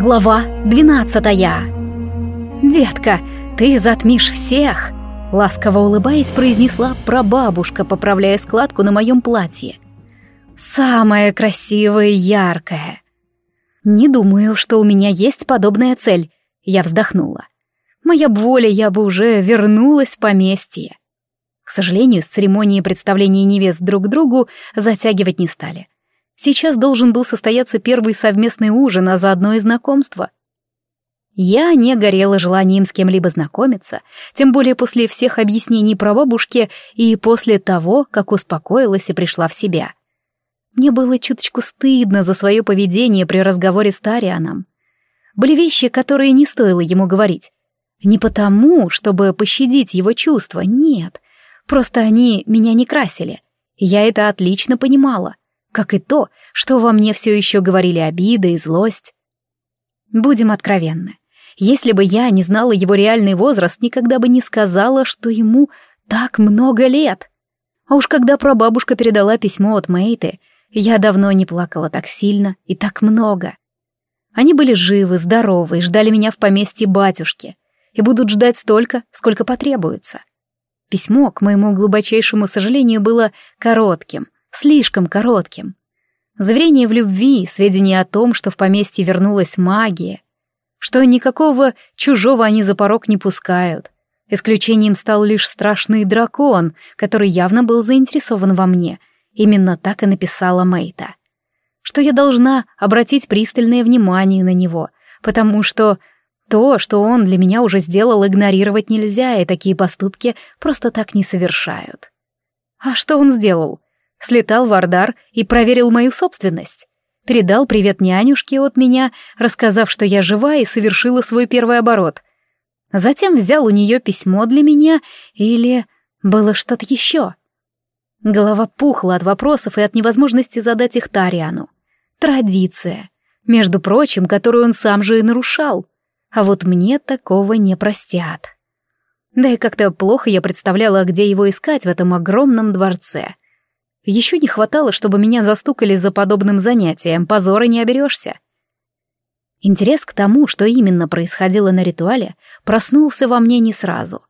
Глава двенадцатая. «Детка, ты затмишь всех!» Ласково улыбаясь, произнесла прабабушка, поправляя складку на моем платье. «Самая красивая и яркая!» «Не думаю, что у меня есть подобная цель», — я вздохнула. «Моя воля, я бы уже вернулась в поместье». К сожалению, с церемонии представления невест друг другу затягивать не стали. Сейчас должен был состояться первый совместный ужин, а заодно и знакомство. Я не горела желанием с кем-либо знакомиться, тем более после всех объяснений про бабушки и после того, как успокоилась и пришла в себя. Мне было чуточку стыдно за свое поведение при разговоре с Тарианом. Были вещи, которые не стоило ему говорить. Не потому, чтобы пощадить его чувства, нет. Просто они меня не красили. Я это отлично понимала как и то, что во мне все еще говорили обида и злость. Будем откровенны. Если бы я не знала его реальный возраст, никогда бы не сказала, что ему так много лет. А уж когда прабабушка передала письмо от Мейты, я давно не плакала так сильно и так много. Они были живы, здоровы и ждали меня в поместье батюшки, и будут ждать столько, сколько потребуется. Письмо, к моему глубочайшему сожалению, было коротким — слишком коротким. Заверение в любви, сведения о том, что в поместье вернулась магия, что никакого чужого они за порог не пускают. Исключением стал лишь страшный дракон, который явно был заинтересован во мне. Именно так и написала Мейта. Что я должна обратить пристальное внимание на него, потому что то, что он для меня уже сделал, игнорировать нельзя, и такие поступки просто так не совершают. А что он сделал? Слетал в Ардар и проверил мою собственность. Передал привет нянюшке от меня, рассказав, что я жива и совершила свой первый оборот. Затем взял у нее письмо для меня или было что-то еще. Голова пухла от вопросов и от невозможности задать их Тариану. Традиция, между прочим, которую он сам же и нарушал. А вот мне такого не простят. Да и как-то плохо я представляла, где его искать в этом огромном дворце. Еще не хватало, чтобы меня застукали за подобным занятием, позора не оберешься. Интерес к тому, что именно происходило на ритуале, проснулся во мне не сразу.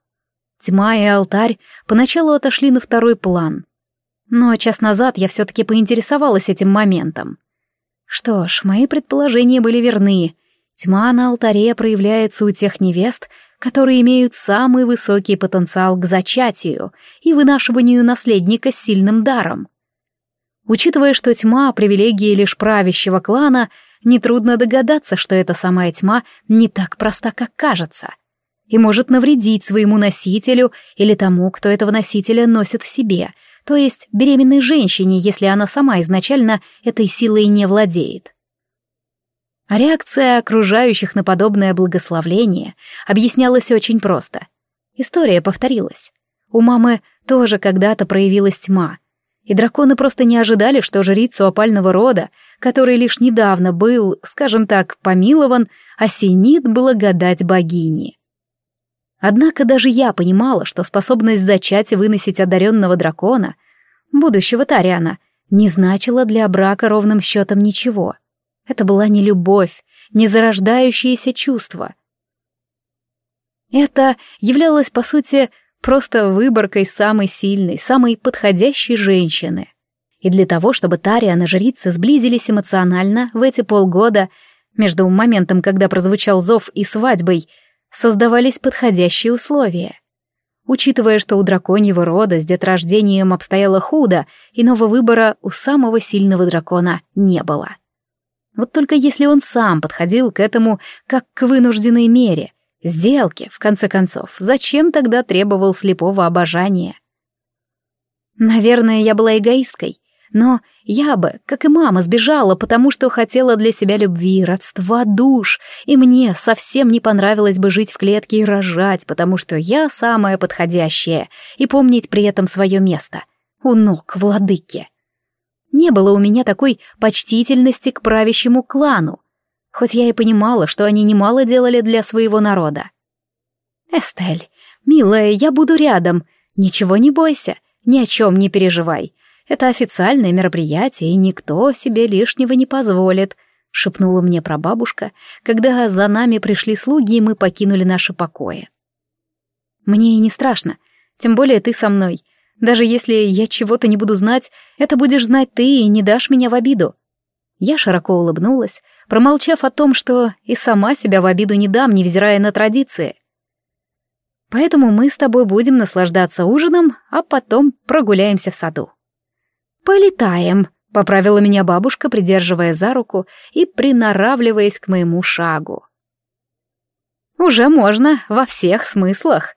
Тьма и алтарь поначалу отошли на второй план. Но час назад я все-таки поинтересовалась этим моментом. Что ж, мои предположения были верны. Тьма на алтаре проявляется у тех невест, которые имеют самый высокий потенциал к зачатию и вынашиванию наследника с сильным даром. Учитывая, что тьма — привилегия лишь правящего клана, нетрудно догадаться, что эта самая тьма не так проста, как кажется, и может навредить своему носителю или тому, кто этого носителя носит в себе, то есть беременной женщине, если она сама изначально этой силой не владеет. А реакция окружающих на подобное благословление объяснялась очень просто. История повторилась. У мамы тоже когда-то проявилась тьма, и драконы просто не ожидали, что жрицу опального рода, который лишь недавно был, скажем так, помилован, осенит благодать богини. Однако даже я понимала, что способность зачать и выносить одаренного дракона, будущего Тариана, не значила для брака ровным счетом ничего — это была не любовь, не зарождающееся чувство. Это являлось, по сути, просто выборкой самой сильной, самой подходящей женщины. И для того, чтобы Тариан и жрицы сблизились эмоционально в эти полгода, между моментом, когда прозвучал зов и свадьбой, создавались подходящие условия. Учитывая, что у драконьего рода с деторождением обстояло худо, иного выбора у самого сильного дракона не было. Вот только если он сам подходил к этому как к вынужденной мере, сделке, в конце концов, зачем тогда требовал слепого обожания? Наверное, я была эгоисткой, но я бы, как и мама, сбежала, потому что хотела для себя любви, родства душ, и мне совсем не понравилось бы жить в клетке и рожать, потому что я самая подходящая, и помнить при этом свое место у ног владыки. Не было у меня такой почтительности к правящему клану, хоть я и понимала, что они немало делали для своего народа. «Эстель, милая, я буду рядом. Ничего не бойся, ни о чем не переживай. Это официальное мероприятие, и никто себе лишнего не позволит», — шепнула мне прабабушка, когда за нами пришли слуги, и мы покинули наши покои. «Мне и не страшно, тем более ты со мной. Даже если я чего-то не буду знать, это будешь знать ты и не дашь меня в обиду». Я широко улыбнулась, промолчав о том, что и сама себя в обиду не дам, невзирая на традиции. Поэтому мы с тобой будем наслаждаться ужином, а потом прогуляемся в саду. Полетаем, поправила меня бабушка, придерживая за руку и приноравливаясь к моему шагу. Уже можно во всех смыслах.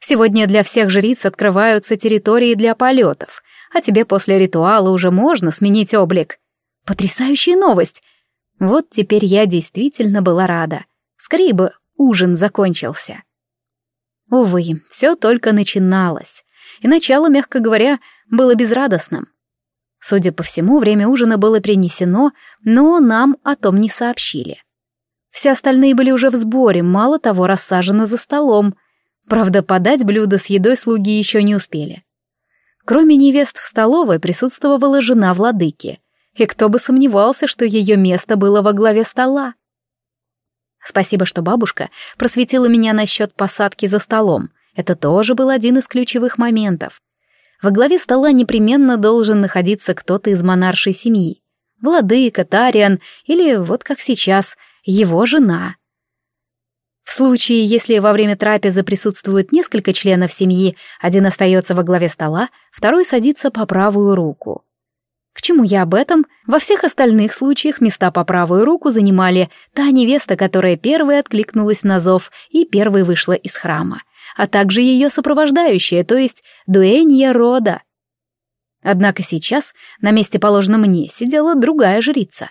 Сегодня для всех жриц открываются территории для полетов, а тебе после ритуала уже можно сменить облик. Потрясающая новость! Вот теперь я действительно была рада. Скорее бы ужин закончился. Увы, все только начиналось, и начало, мягко говоря, было безрадостным. Судя по всему, время ужина было принесено, но нам о том не сообщили. Все остальные были уже в сборе, мало того, рассажены за столом. Правда, подать блюдо с едой слуги еще не успели. Кроме невест в столовой присутствовала жена владыки, и кто бы сомневался, что ее место было во главе стола. Спасибо, что бабушка просветила меня насчет посадки за столом. Это тоже был один из ключевых моментов. Во главе стола непременно должен находиться кто-то из монаршей семьи. Владыка, Тариан или, вот как сейчас, его жена. В случае, если во время трапезы присутствует несколько членов семьи, один остается во главе стола, второй садится по правую руку. К чему я об этом? Во всех остальных случаях места по правую руку занимали та невеста, которая первой откликнулась на зов и первой вышла из храма, а также ее сопровождающая, то есть дуэнья рода. Однако сейчас на месте положенном мне сидела другая жрица.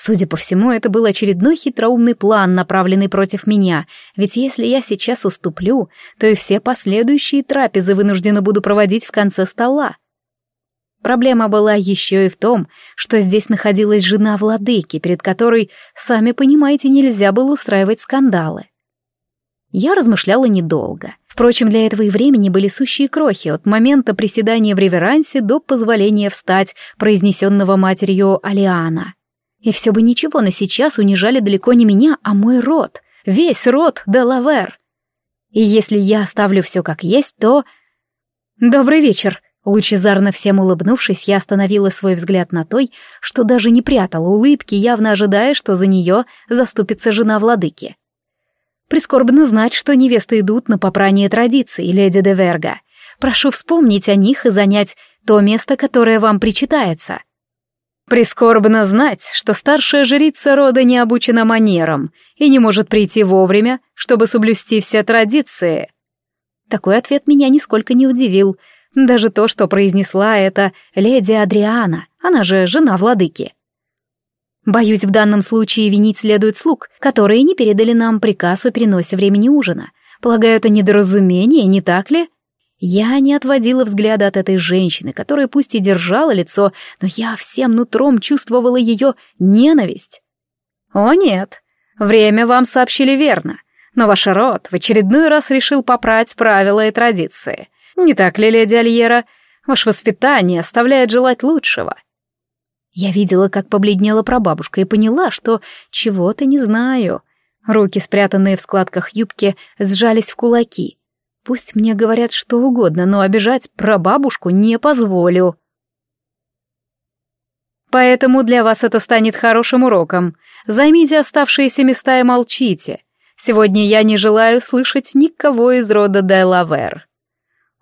Судя по всему, это был очередной хитроумный план, направленный против меня, ведь если я сейчас уступлю, то и все последующие трапезы вынуждена буду проводить в конце стола. Проблема была еще и в том, что здесь находилась жена владыки, перед которой, сами понимаете, нельзя было устраивать скандалы. Я размышляла недолго. Впрочем, для этого и времени были сущие крохи от момента приседания в реверансе до позволения встать, произнесенного матерью Алиана. И все бы ничего, но сейчас унижали далеко не меня, а мой род, весь род Делавер. И если я оставлю все как есть, то... «Добрый вечер», Лучезарно всем улыбнувшись, я остановила свой взгляд на той, что даже не прятала улыбки, явно ожидая, что за нее заступится жена владыки. Прискорбно знать, что невесты идут на попрание традиций, леди де Верга. Прошу вспомнить о них и занять то место, которое вам причитается. Прискорбно знать, что старшая жрица рода не обучена манерам и не может прийти вовремя, чтобы соблюсти все традиции. Такой ответ меня нисколько не удивил — даже то, что произнесла эта леди Адриана, она же жена владыки. Боюсь, в данном случае винить следует слуг, которые не передали нам приказ о переносе времени ужина. Полагаю, это недоразумение, не так ли? Я не отводила взгляда от этой женщины, которая пусть и держала лицо, но я всем нутром чувствовала ее ненависть. О нет, время вам сообщили верно, но ваш род в очередной раз решил попрать правила и традиции — не так ли, леди Альера? Ваше воспитание оставляет желать лучшего. Я видела, как побледнела прабабушка, и поняла, что чего-то не знаю. Руки, спрятанные в складках юбки, сжались в кулаки. Пусть мне говорят что угодно, но обижать прабабушку не позволю. Поэтому для вас это станет хорошим уроком. Займите оставшиеся места и молчите. Сегодня я не желаю слышать никого из рода Делавер.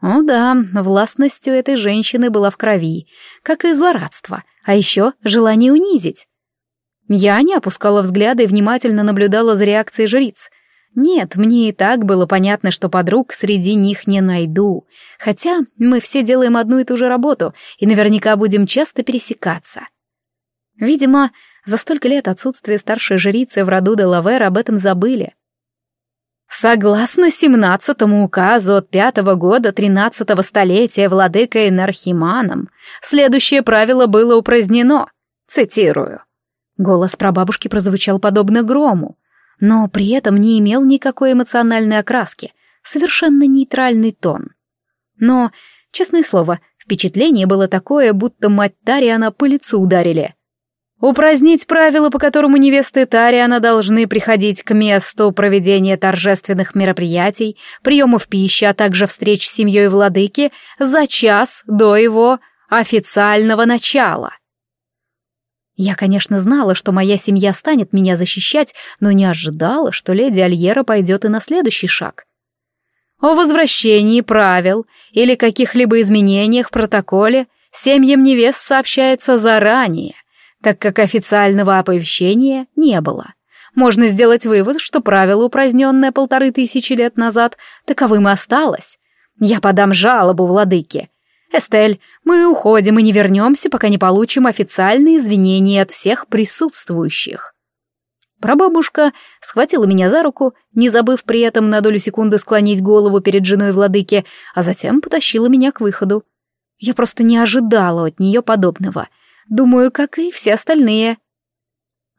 О да, властностью этой женщины была в крови, как и злорадство, а еще желание унизить. Я не опускала взгляда и внимательно наблюдала за реакцией жриц. Нет, мне и так было понятно, что подруг среди них не найду, хотя мы все делаем одну и ту же работу и наверняка будем часто пересекаться. Видимо, за столько лет отсутствия старшей жрицы в роду Делавер об этом забыли. Согласно семнадцатому указу от пятого года тринадцатого столетия владыкой Нархиманом, следующее правило было упразднено. Цитирую. Голос прабабушки прозвучал подобно грому, но при этом не имел никакой эмоциональной окраски, совершенно нейтральный тон. Но, честное слово, впечатление было такое, будто мать Тариана по лицу ударили. Упразднить правила, по которому невесты Тариана должны приходить к месту проведения торжественных мероприятий, приемов пищи, а также встреч с семьей владыки за час до его официального начала. Я, конечно, знала, что моя семья станет меня защищать, но не ожидала, что леди Альера пойдет и на следующий шаг. О возвращении правил или каких-либо изменениях в протоколе семьям невест сообщается заранее, так как официального оповещения не было. Можно сделать вывод, что правило, упраздненное полторы тысячи лет назад, таковым и осталось. Я подам жалобу владыке, «Эстель, мы уходим и не вернемся, пока не получим официальные извинения от всех присутствующих». Прабабушка схватила меня за руку, не забыв при этом на долю секунды склонить голову перед женой владыки, а затем потащила меня к выходу. Я просто не ожидала от нее подобного. Думаю, как и все остальные.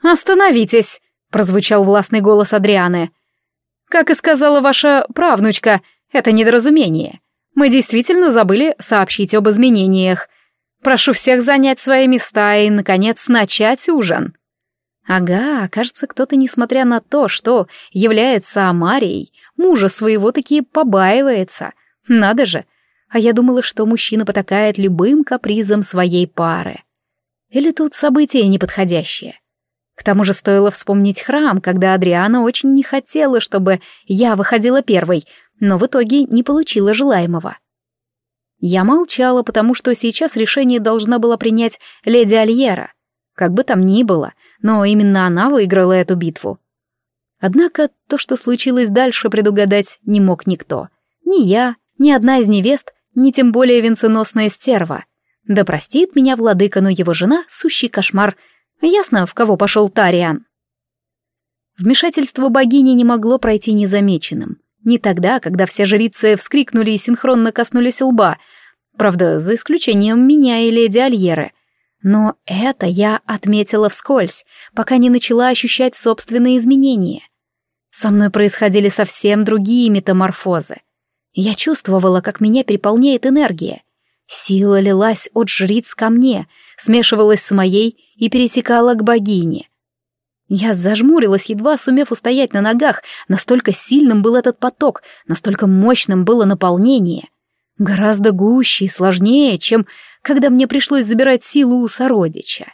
«Остановитесь!» — прозвучал властный голос Адрианы. «Как и сказала ваша правнучка, это недоразумение. Мы действительно забыли сообщить об изменениях. Прошу всех занять свои места и, наконец, начать ужин. Ага, кажется, кто-то, несмотря на то, что является Амарией, мужа своего таки побаивается. Надо же. А я думала, что мужчина потакает любым капризом своей пары. Или тут событие неподходящее. К тому же стоило вспомнить храм, когда Адриана очень не хотела, чтобы я выходила первой, но в итоге не получила желаемого. Я молчала, потому что сейчас решение должна была принять леди Альера. Как бы там ни было, но именно она выиграла эту битву. Однако то, что случилось дальше, предугадать не мог никто. Ни я, ни одна из невест, ни тем более венценосная стерва. Да простит меня владыка, но его жена — сущий кошмар. Ясно, в кого пошел Тариан. Вмешательство богини не могло пройти незамеченным. Не тогда, когда все жрицы вскрикнули и синхронно коснулись лба. Правда, за исключением меня и леди Альеры. Но это я отметила вскользь, пока не начала ощущать собственные изменения. Со мной происходили совсем другие метаморфозы. Я чувствовала, как меня переполняет энергия. Сила лилась от жриц ко мне, смешивалась с моей и перетекала к богине — я зажмурилась, едва сумев устоять на ногах, настолько сильным был этот поток, настолько мощным было наполнение. Гораздо гуще и сложнее, чем когда мне пришлось забирать силу у сородича.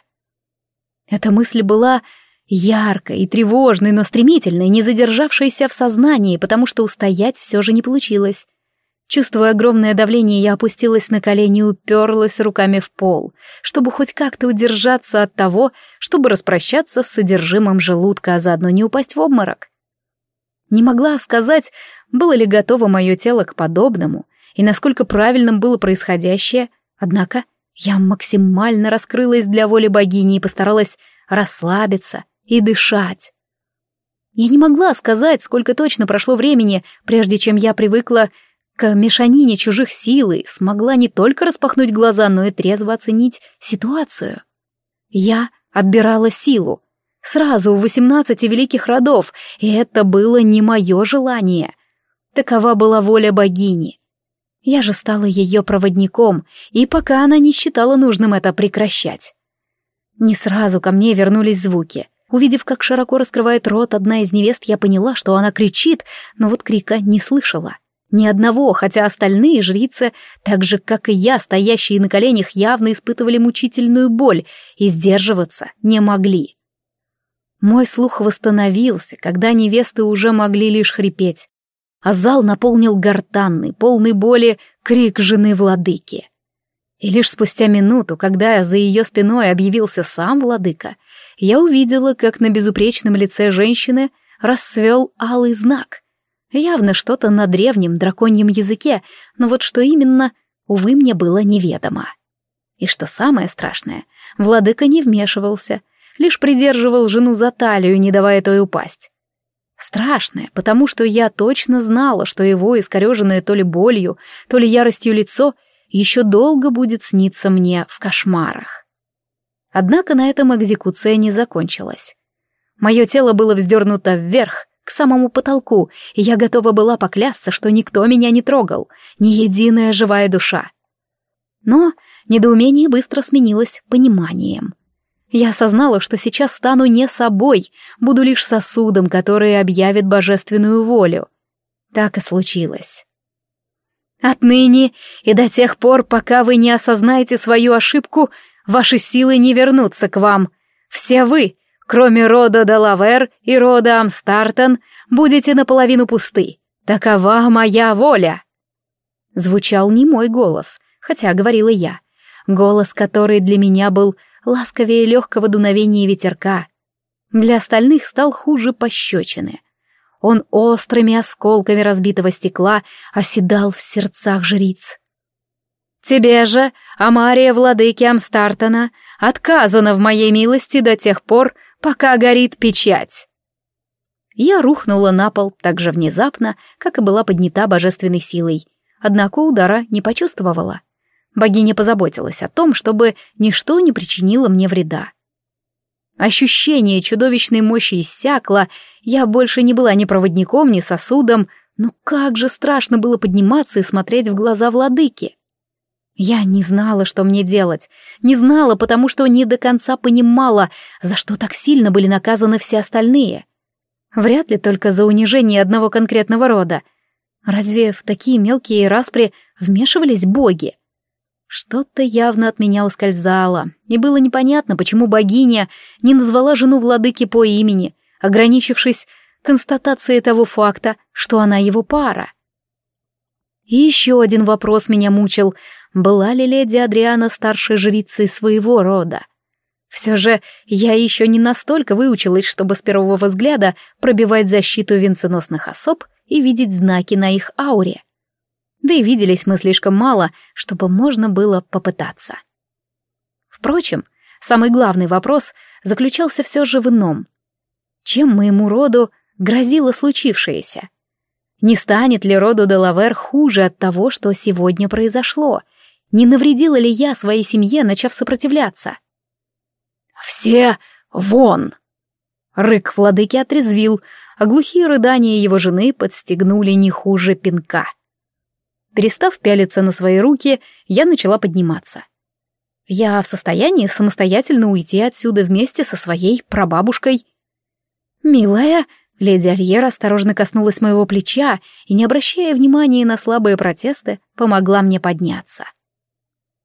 Эта мысль была яркой и тревожной, но стремительной, не задержавшейся в сознании, потому что устоять все же не получилось. Чувствуя огромное давление, я опустилась на колени и уперлась руками в пол, чтобы хоть как-то удержаться от того, чтобы распрощаться с содержимым желудка, а заодно не упасть в обморок. Не могла сказать, было ли готово мое тело к подобному, и насколько правильным было происходящее, однако я максимально раскрылась для воли богини и постаралась расслабиться и дышать. Я не могла сказать, сколько точно прошло времени, прежде чем я привыкла к мешанине чужих сил и смогла не только распахнуть глаза, но и трезво оценить ситуацию. Я отбирала силу. Сразу у восемнадцати великих родов, и это было не мое желание. Такова была воля богини. Я же стала ее проводником, и пока она не считала нужным это прекращать. Не сразу ко мне вернулись звуки. Увидев, как широко раскрывает рот одна из невест, я поняла, что она кричит, но вот крика не слышала. Ни одного, хотя остальные жрицы, так же, как и я, стоящие на коленях, явно испытывали мучительную боль и сдерживаться не могли. Мой слух восстановился, когда невесты уже могли лишь хрипеть, а зал наполнил гортанный, полный боли крик жены владыки. И лишь спустя минуту, когда за ее спиной объявился сам владыка, я увидела, как на безупречном лице женщины расцвел алый знак — Явно что-то на древнем драконьем языке, но вот что именно, увы, мне было неведомо. И что самое страшное, владыка не вмешивался, лишь придерживал жену за талию, не давая той упасть. Страшное, потому что я точно знала, что его искореженное то ли болью, то ли яростью лицо еще долго будет сниться мне в кошмарах. Однако на этом экзекуция не закончилась. Мое тело было вздернуто вверх, к самому потолку, и я готова была поклясться, что никто меня не трогал, ни единая живая душа. Но недоумение быстро сменилось пониманием. Я осознала, что сейчас стану не собой, буду лишь сосудом, который объявит божественную волю. Так и случилось. Отныне и до тех пор, пока вы не осознаете свою ошибку, ваши силы не вернутся к вам. Все вы, кроме рода Делавер и рода Амстартон, будете наполовину пусты. Такова моя воля. Звучал не мой голос, хотя говорила я. Голос, который для меня был ласковее легкого дуновения ветерка. Для остальных стал хуже пощечины. Он острыми осколками разбитого стекла оседал в сердцах жриц. «Тебе же, Амария владыки Амстартона, отказано в моей милости до тех пор, пока горит печать». Я рухнула на пол так же внезапно, как и была поднята божественной силой, однако удара не почувствовала. Богиня позаботилась о том, чтобы ничто не причинило мне вреда. Ощущение чудовищной мощи иссякло, я больше не была ни проводником, ни сосудом, но как же страшно было подниматься и смотреть в глаза владыки. Я не знала, что мне делать, не знала, потому что не до конца понимала, за что так сильно были наказаны все остальные. Вряд ли только за унижение одного конкретного рода. Разве в такие мелкие распри вмешивались боги? Что-то явно от меня ускользало, и было непонятно, почему богиня не назвала жену владыки по имени, ограничившись констатацией того факта, что она его пара. И еще один вопрос меня мучил. Была ли леди Адриана старшей жрицей своего рода? Все же я еще не настолько выучилась, чтобы с первого взгляда пробивать защиту венценосных особ и видеть знаки на их ауре да и виделись мы слишком мало, чтобы можно было попытаться. Впрочем, самый главный вопрос заключался все же в ином. Чем моему роду грозило случившееся? Не станет ли роду Делавер хуже от того, что сегодня произошло? Не навредила ли я своей семье, начав сопротивляться? «Все вон!» Рык владыки отрезвил, а глухие рыдания его жены подстегнули не хуже пинка. Перестав пялиться на свои руки, я начала подниматься. Я в состоянии самостоятельно уйти отсюда вместе со своей прабабушкой. «Милая», — леди Альера осторожно коснулась моего плеча и, не обращая внимания на слабые протесты, помогла мне подняться.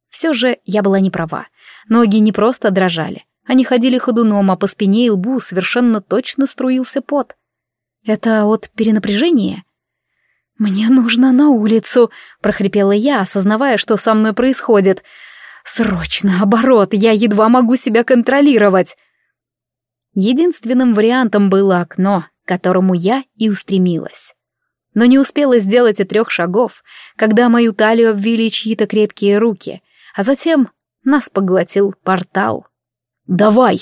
Все же я была не права. Ноги не просто дрожали, они ходили ходуном, а по спине и лбу совершенно точно струился пот. Это от перенапряжения? «Мне нужно на улицу», — прохрипела я, осознавая, что со мной происходит. «Срочно, оборот, я едва могу себя контролировать». Единственным вариантом было окно, к которому я и устремилась. Но не успела сделать и трех шагов, когда мою талию обвили чьи-то крепкие руки, а затем нас поглотил портал. «Давай!»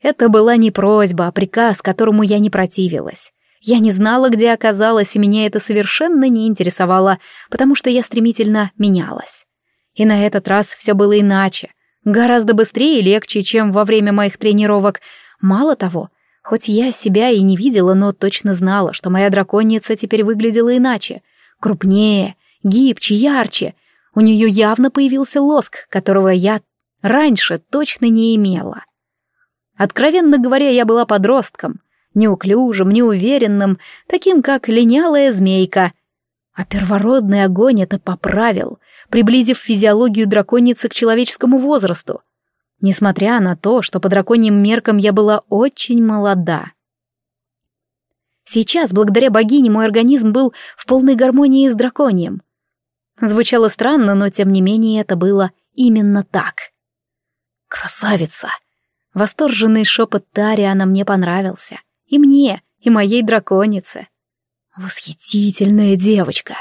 Это была не просьба, а приказ, которому я не противилась. Я не знала, где оказалась, и меня это совершенно не интересовало, потому что я стремительно менялась. И на этот раз все было иначе. Гораздо быстрее и легче, чем во время моих тренировок. Мало того, хоть я себя и не видела, но точно знала, что моя драконица теперь выглядела иначе. Крупнее, гибче, ярче. У нее явно появился лоск, которого я раньше точно не имела. Откровенно говоря, я была подростком — неуклюжим, неуверенным, таким как линялая змейка. А первородный огонь это поправил, приблизив физиологию драконицы к человеческому возрасту. Несмотря на то, что по драконьим меркам я была очень молода. Сейчас, благодаря богине, мой организм был в полной гармонии с драконием. Звучало странно, но тем не менее это было именно так. «Красавица!» Восторженный шепот Тариана мне понравился. И мне, и моей драконице. Восхитительная девочка.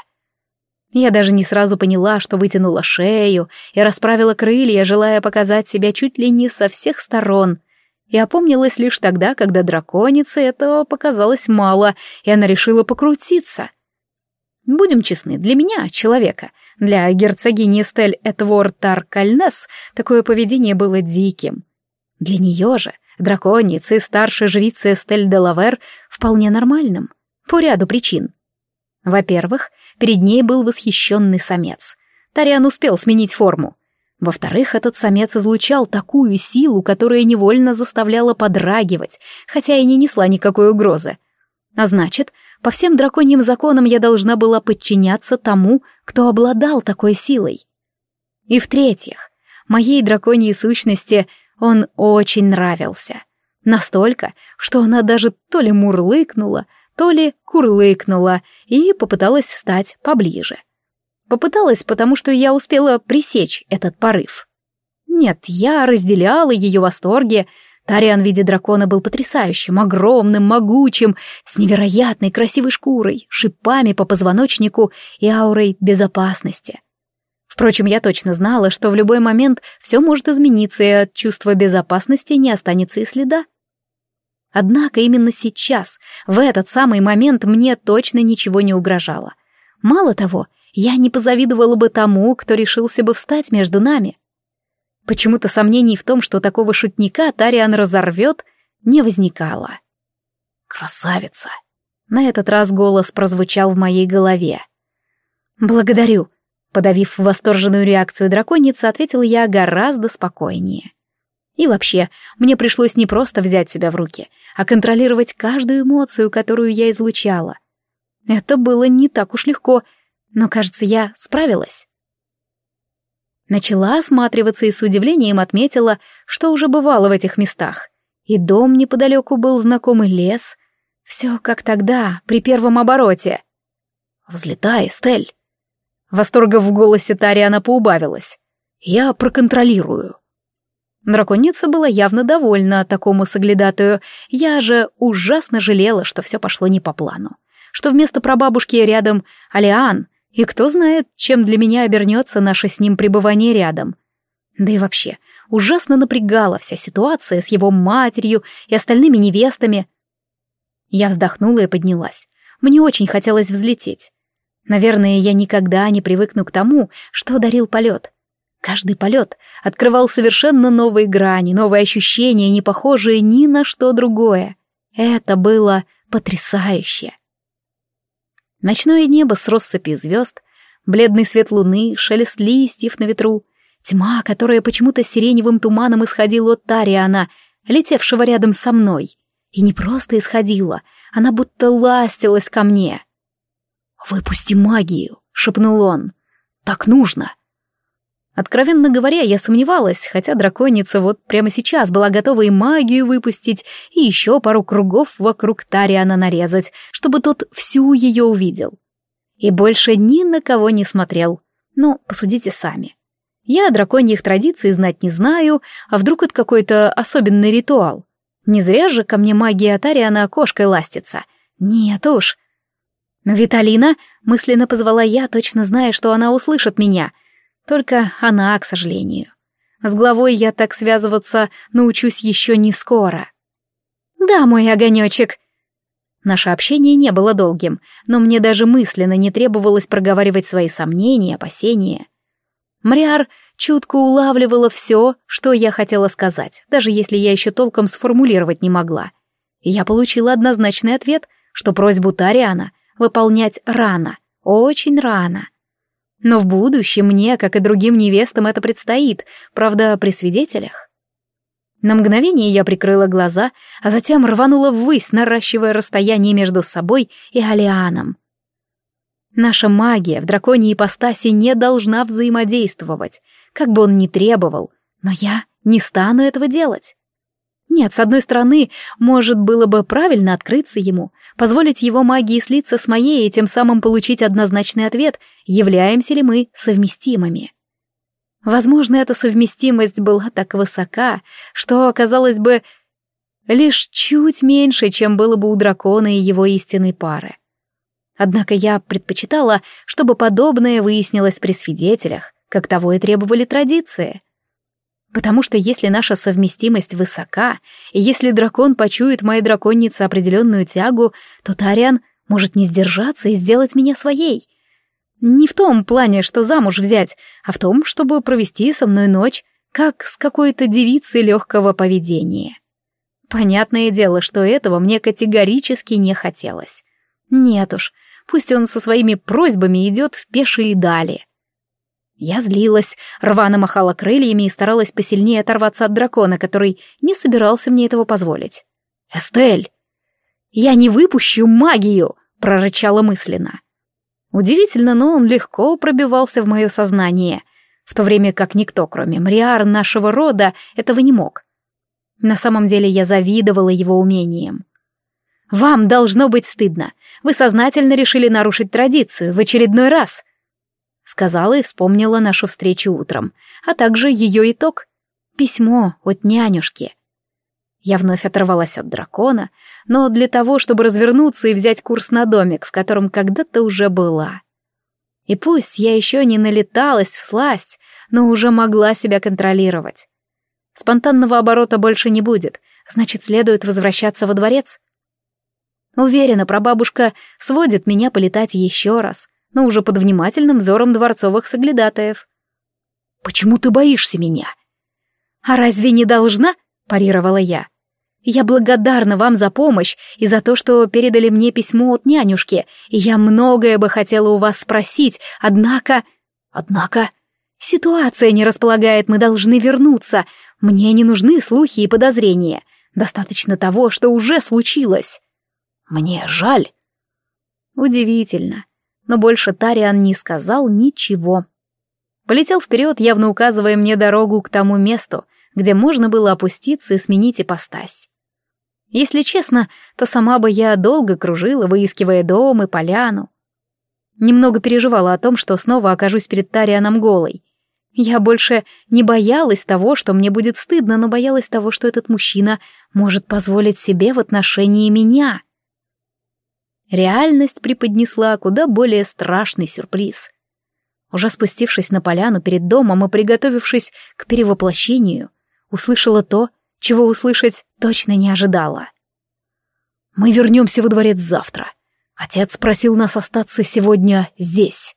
Я даже не сразу поняла, что вытянула шею и расправила крылья, желая показать себя чуть ли не со всех сторон. И опомнилась лишь тогда, когда драконице этого показалось мало, и она решила покрутиться. Будем честны, для меня, человека, для герцогини Стель Этвор Таркальнес, такое поведение было диким. Для нее же драконицы старшей жрицы Эстель де Лавер вполне нормальным, по ряду причин. Во-первых, перед ней был восхищенный самец. Тариан успел сменить форму. Во-вторых, этот самец излучал такую силу, которая невольно заставляла подрагивать, хотя и не несла никакой угрозы. А значит, по всем драконьим законам я должна была подчиняться тому, кто обладал такой силой. И в-третьих, моей драконьей сущности он очень нравился. Настолько, что она даже то ли мурлыкнула, то ли курлыкнула и попыталась встать поближе. Попыталась, потому что я успела пресечь этот порыв. Нет, я разделяла ее восторги. Тариан в виде дракона был потрясающим, огромным, могучим, с невероятной красивой шкурой, шипами по позвоночнику и аурой безопасности. Впрочем, я точно знала, что в любой момент все может измениться, и от чувства безопасности не останется и следа. Однако именно сейчас, в этот самый момент, мне точно ничего не угрожало. Мало того, я не позавидовала бы тому, кто решился бы встать между нами. Почему-то сомнений в том, что такого шутника Тариан разорвет, не возникало. «Красавица!» На этот раз голос прозвучал в моей голове. «Благодарю», — подавив восторженную реакцию драконицы, ответил я гораздо спокойнее. И вообще, мне пришлось не просто взять себя в руки, а контролировать каждую эмоцию, которую я излучала. Это было не так уж легко, но, кажется, я справилась. Начала осматриваться и с удивлением отметила, что уже бывала в этих местах. И дом неподалеку был знакомый лес. Все как тогда, при первом обороте. «Взлетай, Стель!» Восторга в голосе Тариана поубавилась. «Я проконтролирую». Драконица была явно довольна такому соглядатую. Я же ужасно жалела, что все пошло не по плану. Что вместо прабабушки рядом Алиан, и кто знает, чем для меня обернется наше с ним пребывание рядом. Да и вообще, ужасно напрягала вся ситуация с его матерью и остальными невестами. Я вздохнула и поднялась. Мне очень хотелось взлететь. Наверное, я никогда не привыкну к тому, что дарил полет. Каждый полет открывал совершенно новые грани, новые ощущения, не похожие ни на что другое. Это было потрясающе. Ночное небо с россыпи звезд, бледный свет луны, шелест листьев на ветру, тьма, которая почему-то сиреневым туманом исходила от Тариана, летевшего рядом со мной. И не просто исходила, она будто ластилась ко мне. «Выпусти магию», — шепнул он. «Так нужно». Откровенно говоря, я сомневалась, хотя драконица вот прямо сейчас была готова и магию выпустить, и еще пару кругов вокруг Тариана нарезать, чтобы тот всю ее увидел. И больше ни на кого не смотрел. Но посудите сами. Я драконьих традиций знать не знаю, а вдруг это какой-то особенный ритуал. Не зря же ко мне магия Тариана окошкой ластится. Нет уж. «Виталина!» — мысленно позвала я, точно зная, что она услышит меня — только она, к сожалению. С главой я так связываться научусь еще не скоро. «Да, мой огонечек!» Наше общение не было долгим, но мне даже мысленно не требовалось проговаривать свои сомнения, опасения. Мриар чутко улавливала все, что я хотела сказать, даже если я еще толком сформулировать не могла. Я получила однозначный ответ, что просьбу Тариана выполнять рано, очень рано. Но в будущем мне, как и другим невестам, это предстоит, правда, при свидетелях. На мгновение я прикрыла глаза, а затем рванула ввысь, наращивая расстояние между собой и Алианом. Наша магия в драконьей ипостаси не должна взаимодействовать, как бы он ни требовал, но я не стану этого делать. Нет, с одной стороны, может, было бы правильно открыться ему, позволить его магии слиться с моей и тем самым получить однозначный ответ, являемся ли мы совместимыми. Возможно, эта совместимость была так высока, что оказалось бы лишь чуть меньше, чем было бы у дракона и его истинной пары. Однако я предпочитала, чтобы подобное выяснилось при свидетелях, как того и требовали традиции. Потому что если наша совместимость высока, и если дракон почует моей драконнице определенную тягу, то Тариан может не сдержаться и сделать меня своей. Не в том плане, что замуж взять, а в том, чтобы провести со мной ночь, как с какой-то девицей легкого поведения. Понятное дело, что этого мне категорически не хотелось. Нет уж, пусть он со своими просьбами идет в пешие дали. Я злилась, рвано махала крыльями и старалась посильнее оторваться от дракона, который не собирался мне этого позволить. «Эстель!» «Я не выпущу магию!» — прорычала мысленно. Удивительно, но он легко пробивался в мое сознание, в то время как никто, кроме Мриар нашего рода, этого не мог. На самом деле я завидовала его умениям. «Вам должно быть стыдно. Вы сознательно решили нарушить традицию в очередной раз», — сказала и вспомнила нашу встречу утром, а также ее итог — письмо от нянюшки. Я вновь оторвалась от дракона, но для того, чтобы развернуться и взять курс на домик, в котором когда-то уже была. И пусть я еще не налеталась в сласть, но уже могла себя контролировать. Спонтанного оборота больше не будет, значит, следует возвращаться во дворец. Уверена, прабабушка сводит меня полетать еще раз, но уже под внимательным взором дворцовых соглядатаев. «Почему ты боишься меня?» «А разве не должна?» — парировала я. Я благодарна вам за помощь и за то, что передали мне письмо от нянюшки, и я многое бы хотела у вас спросить, однако... Однако... Ситуация не располагает, мы должны вернуться. Мне не нужны слухи и подозрения. Достаточно того, что уже случилось. Мне жаль. Удивительно. Но больше Тариан не сказал ничего. Полетел вперед, явно указывая мне дорогу к тому месту, где можно было опуститься и сменить ипостась. Если честно, то сама бы я долго кружила, выискивая дом и поляну. Немного переживала о том, что снова окажусь перед Тарианом голой. Я больше не боялась того, что мне будет стыдно, но боялась того, что этот мужчина может позволить себе в отношении меня. Реальность преподнесла куда более страшный сюрприз. Уже спустившись на поляну перед домом и приготовившись к перевоплощению, услышала то, чего услышать точно не ожидала. «Мы вернемся во дворец завтра. Отец просил нас остаться сегодня здесь».